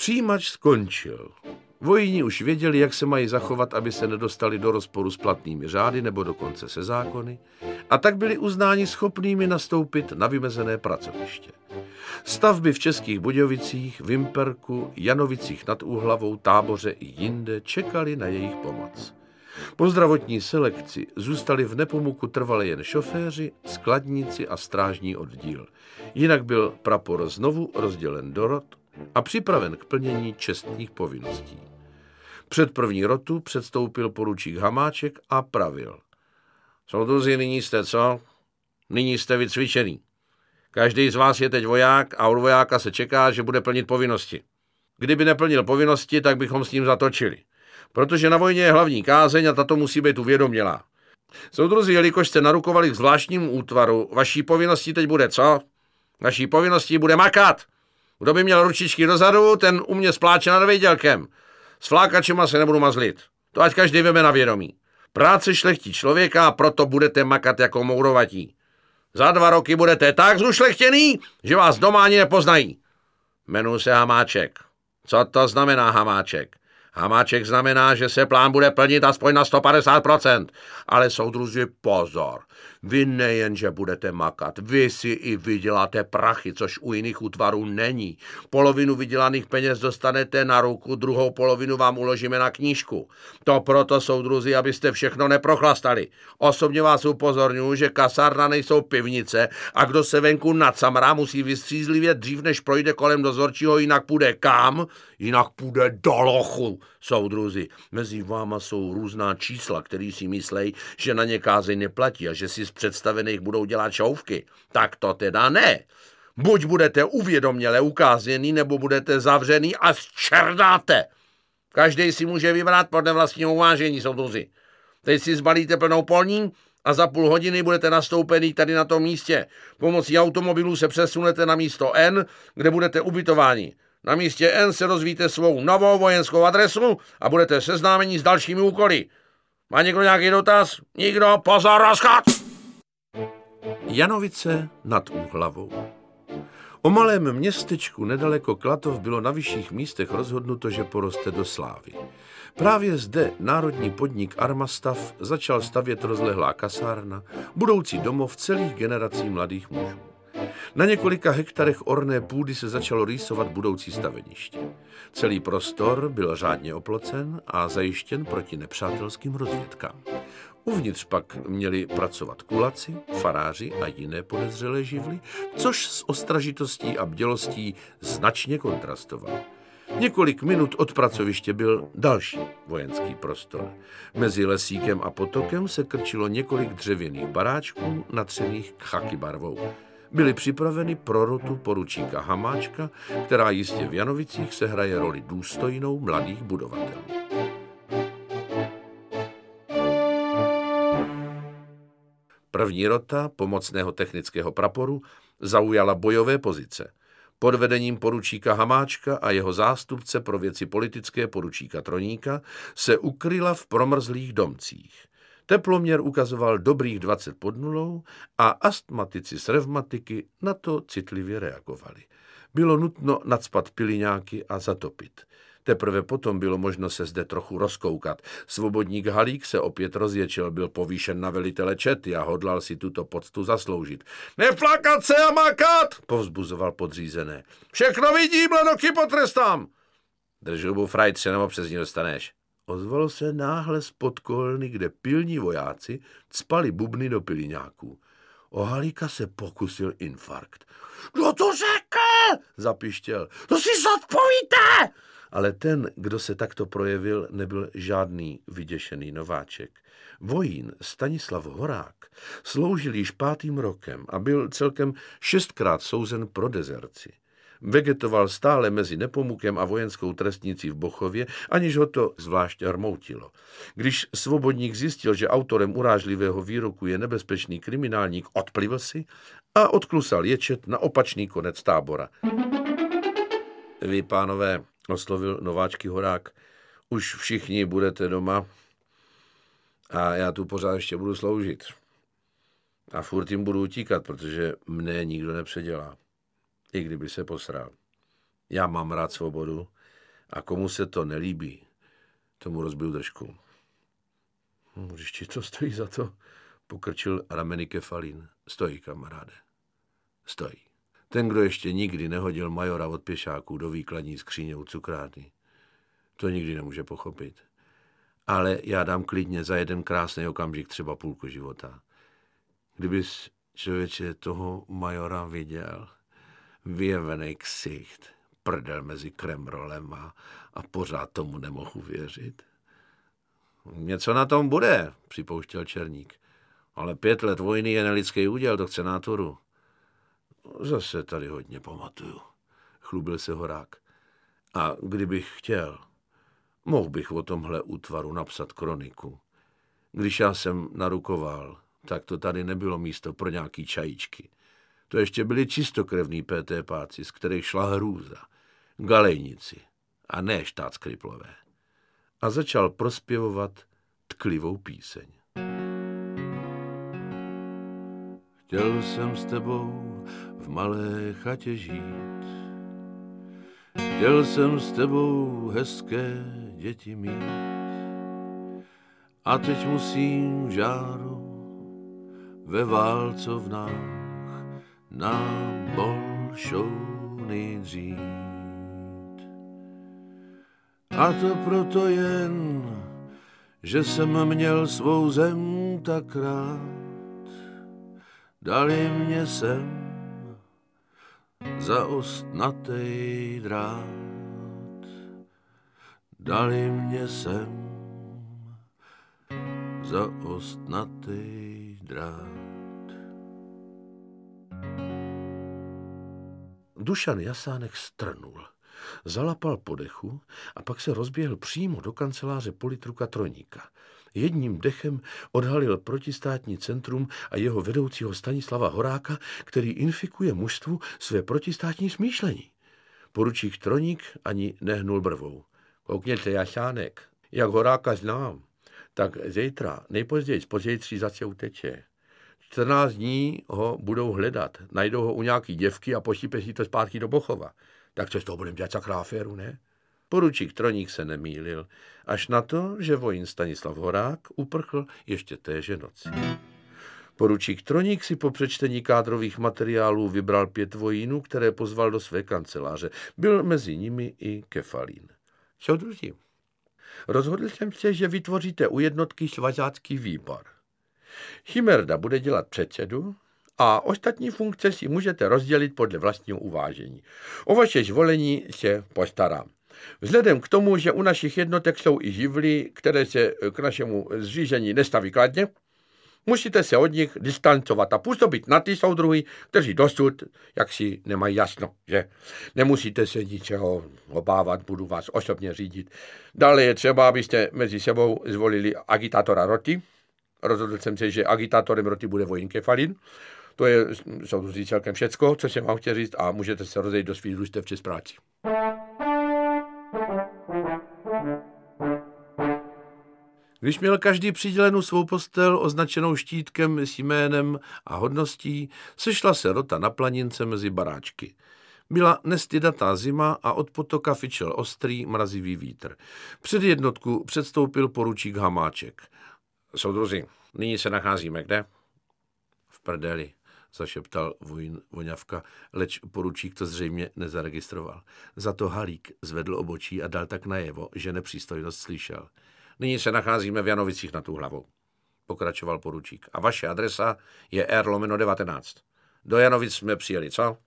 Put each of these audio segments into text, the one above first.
Přijímač skončil. Vojní už věděli, jak se mají zachovat, aby se nedostali do rozporu s platnými řády nebo dokonce se zákony, a tak byli uznáni schopnými nastoupit na vymezené pracoviště. Stavby v Českých Budějovicích, Vimperku, Janovicích nad Úhlavou, Táboře i jinde čekali na jejich pomoc. Po zdravotní selekci zůstali v Nepomuku trvale jen šoféři, skladníci a strážní oddíl. Jinak byl prapor znovu rozdělen do rod a připraven k plnění čestných povinností. Před první rotu předstoupil poručík Hamáček a pravil. Soudruzi, nyní jste co? Nyní jste vycvičený. Každý z vás je teď voják a od vojáka se čeká, že bude plnit povinnosti. Kdyby neplnil povinnosti, tak bychom s ním zatočili. Protože na vojně je hlavní kázeň a tato musí být uvědomělá. Soudruzi, jelikož jste narukovali k zvláštnímu útvaru, vaší povinností teď bude co? Vaší povinností bude makat. Kdo by měl ručičky dozadu, ten u mě spláče nad vědělkem. S flákačema se nebudu mazlit. To ať každý veme na vědomí. Práce šlechtí člověka a proto budete makat jako mourovatí. Za dva roky budete tak znušlechtěný, že vás doma ani nepoznají. Jmenuji se Hamáček. Co to znamená Hamáček? Hamáček znamená, že se plán bude plnit aspoň na 150%. Ale soudruzi, pozor. Vy nejen, že budete makat, vy si i vyděláte prachy, což u jiných útvarů není. Polovinu vydělaných peněz dostanete na ruku, druhou polovinu vám uložíme na knížku. To proto, soudruzi, abyste všechno neprochlastali. Osobně vás upozorňuji, že kasárna nejsou pivnice a kdo se venku nadsamrá, musí vystřízlivět dřív, než projde kolem dozorčího, jinak půjde kam? Jinak půjde do lochu, soudruzi. Mezi váma jsou různá čísla, který si myslej, že na ně kázeň neplatí a že si z představených budou dělat šouvky. Tak to teda ne. Buď budete uvědoměle ukázněný, nebo budete zavřený a zčerdáte. Každý si může vybrat podle vlastního uvážení, soudruzi. Teď si zbalíte plnou polní a za půl hodiny budete nastoupený tady na tom místě. Pomocí automobilu se přesunete na místo N, kde budete ubytováni. Na místě N se rozvíte svou novou vojenskou adresu a budete seznámeni s dalšími úkoly. Má někdo nějaký dotaz? Nikdo? Pozor, rozchod! Janovice nad Úhlavou. O malém městečku nedaleko Klatov bylo na vyšších místech rozhodnuto, že poroste do slávy. Právě zde národní podnik Armastav začal stavět rozlehlá kasárna, budoucí domov celých generací mladých mužů. Na několika hektarech orné půdy se začalo rýsovat budoucí staveniště. Celý prostor byl řádně oplocen a zajištěn proti nepřátelským rozvědkám. Uvnitř pak měli pracovat kulaci, faráři a jiné podezřelé živly, což s ostražitostí a bdělostí značně kontrastovalo. Několik minut od pracoviště byl další vojenský prostor. Mezi lesíkem a potokem se krčilo několik dřevěných baráčků natřených chaky barvou. Byly připraveny pro rotu poručíka Hamáčka, která jistě v Janovicích se hraje roli důstojnou mladých budovatelů. První rota pomocného technického praporu zaujala bojové pozice. Pod vedením poručíka Hamáčka a jeho zástupce pro věci politické poručíka Troníka se ukryla v promrzlých domcích. Teploměr ukazoval dobrých 20 pod nulou a astmatici z revmatiky na to citlivě reagovali. Bylo nutno nadspat piliňáky a zatopit. Teprve potom bylo možno se zde trochu rozkoukat. Svobodník Halík se opět rozječel, byl povýšen na velitele čety a hodlal si tuto poctu zasloužit. Neflakat se a makat, povzbuzoval podřízené. Všechno vidím, lenoky potrestám. Drž hubu, frajtře, nebo přes ní dostaneš. Ozvalo se náhle spod kolny, kde pilní vojáci cpali bubny do piliňáků. O Halíka se pokusil infarkt. Kdo to řekl? Zapištěl. To si zodpovíte! Ale ten, kdo se takto projevil, nebyl žádný vyděšený nováček. Vojín Stanislav Horák sloužil již pátým rokem a byl celkem šestkrát souzen pro dezerci. Vegetoval stále mezi Nepomukem a vojenskou trestnicí v Bochově, aniž ho to zvlášť armoutilo. Když svobodník zjistil, že autorem urážlivého výroku je nebezpečný kriminálník, odplivl si a odklusal ječet na opačný konec tábora. Vy, pánové, oslovil nováčky Horák, už všichni budete doma a já tu pořád ještě budu sloužit. A furt jim budu utíkat, protože mne nikdo nepředělá. I kdyby se posral. Já mám rád svobodu A komu se to nelíbí, tomu rozbiju držku. Když ti to stojí za to, pokrčil rameny Kefalín. Stojí, kamaráde. Stojí. Ten, kdo ještě nikdy nehodil majora od pěšáků do výkladní skříně u cukrárny, to nikdy nemůže pochopit. Ale já dám klidně za jeden krásný okamžik třeba půlku života. Kdybys člověče toho majora viděl, vyjevený ksicht, prdel mezi kremrolem a, a pořád tomu nemohu uvěřit. Něco na tom bude, připouštěl Černík. Ale pět let vojny je nelidský úděl, to chce náturu. Zase tady hodně pamatuju, chlubil se horák. A kdybych chtěl, mohl bych o tomhle útvaru napsat kroniku. Když já jsem narukoval, tak to tady nebylo místo pro nějaký čajíčky. To ještě byli čistokrevní PT páci, z kterých šla hrůza. Galejnici a ne štátskriplové. A začal prospěvovat tklivou píseň. Chtěl jsem s tebou v malé chatě žít. Chtěl jsem s tebou hezké děti mít. A teď musím žáru ve válcovnách na bolšouny dřít. A to proto jen, že jsem měl svou zem tak rád, dali mě sem za ostnatej drát. Dali mě sem za ostnatej drát. Dušan Jasánek strnul, zalapal podechu a pak se rozběhl přímo do kanceláře politruka Troníka – jedním dechem odhalil protistátní centrum a jeho vedoucího Stanislava Horáka, který infikuje mužstvu své protistátní smýšlení. Poručík Troník ani nehnul brvou. Koukněte, Jašánek, jak Horáka znám, tak zítra, nejpozději později zase uteče. 14 dní ho budou hledat, najdou ho u nějaký děvky a pošípe si to zpátky do Bochova. Tak co z toho budeme dělat za aféru, ne? Poručík Troník se nemýlil, až na to, že vojín Stanislav Horák uprchl ještě téže noci. Poručík Troník si po přečtení kádrových materiálů vybral pět vojínů, které pozval do své kanceláře. Byl mezi nimi i Kefalín. Soudruzi, rozhodl jsem se, že vytvoříte u jednotky svazácký výbor. Chimerda bude dělat předsedu a ostatní funkce si můžete rozdělit podle vlastního uvážení. O vaše zvolení se postarám. Vzhledem k tomu, že u našich jednotek jsou i živly, které se k našemu zřízení nestaví kladně, musíte se od nich distancovat a působit na ty soudruhy, kteří dosud jak si nemají jasno, že nemusíte se ničeho obávat, budu vás osobně řídit. Dále je třeba, abyste mezi sebou zvolili agitátora roty. Rozhodl jsem se, že agitátorem roty bude vojín Kefalin. To je soudruží celkem všecko, co jsem vám chtěl říct a můžete se rozejít do svých družstev přes práci. Když měl každý přidělenou svou postel označenou štítkem s jménem a hodností, sešla se rota na planince mezi baráčky. Byla nestydatá zima a od potoka fičel ostrý, mrazivý vítr. Před jednotku předstoupil poručík Hamáček. Soudruzi, nyní se nacházíme kde? V prdeli, zašeptal vojn, voňavka, leč poručík to zřejmě nezaregistroval. Za to Halík zvedl obočí a dal tak najevo, že nepřístojnost slyšel. Nyní se nacházíme v Janovicích na tu hlavu, pokračoval poručík. A vaše adresa je R lomeno 19. Do Janovic jsme přijeli, co?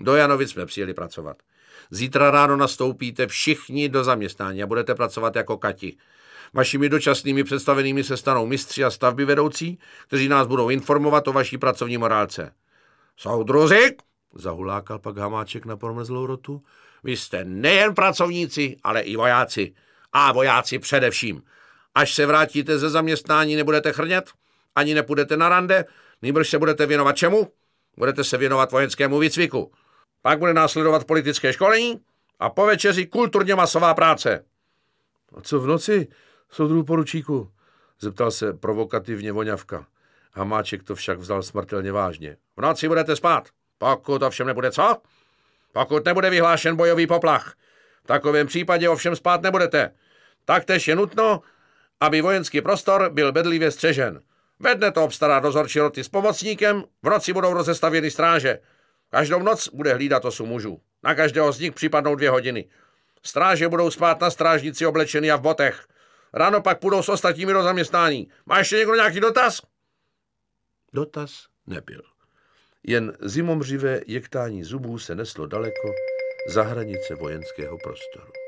Do Janovic jsme přijeli pracovat. Zítra ráno nastoupíte všichni do zaměstnání a budete pracovat jako kati. Vašimi dočasnými představenými se stanou mistři a stavby vedoucí, kteří nás budou informovat o vaší pracovní morálce. Soudruzi, zahulákal pak Hamáček na promrzlou rotu, vy jste nejen pracovníci, ale i vojáci. A vojáci především. Až se vrátíte ze zaměstnání, nebudete chrnět, ani nepůjdete na rande, nejbrž se budete věnovat čemu? Budete se věnovat vojenskému výcviku. Pak bude následovat politické školení a po večeři kulturně masová práce. A co v noci, soudru poručíku? Zeptal se provokativně voňavka. Hamáček to však vzal smrtelně vážně. V noci budete spát, pokud to všem nebude co? Pokud nebude vyhlášen bojový poplach. V takovém případě ovšem spát nebudete. Taktéž je nutno, aby vojenský prostor byl bedlivě střežen. Ve dne to obstará dozorčí roty s pomocníkem, v noci budou rozestavěny stráže. Každou noc bude hlídat osm mužů. Na každého z nich připadnou dvě hodiny. Stráže budou spát na strážnici oblečený a v botech. Ráno pak půjdou s ostatními do zaměstnání. Má ještě někdo nějaký dotaz? Dotaz nebyl. Jen zimomřivé jektání zubů se neslo daleko za hranice vojenského prostoru.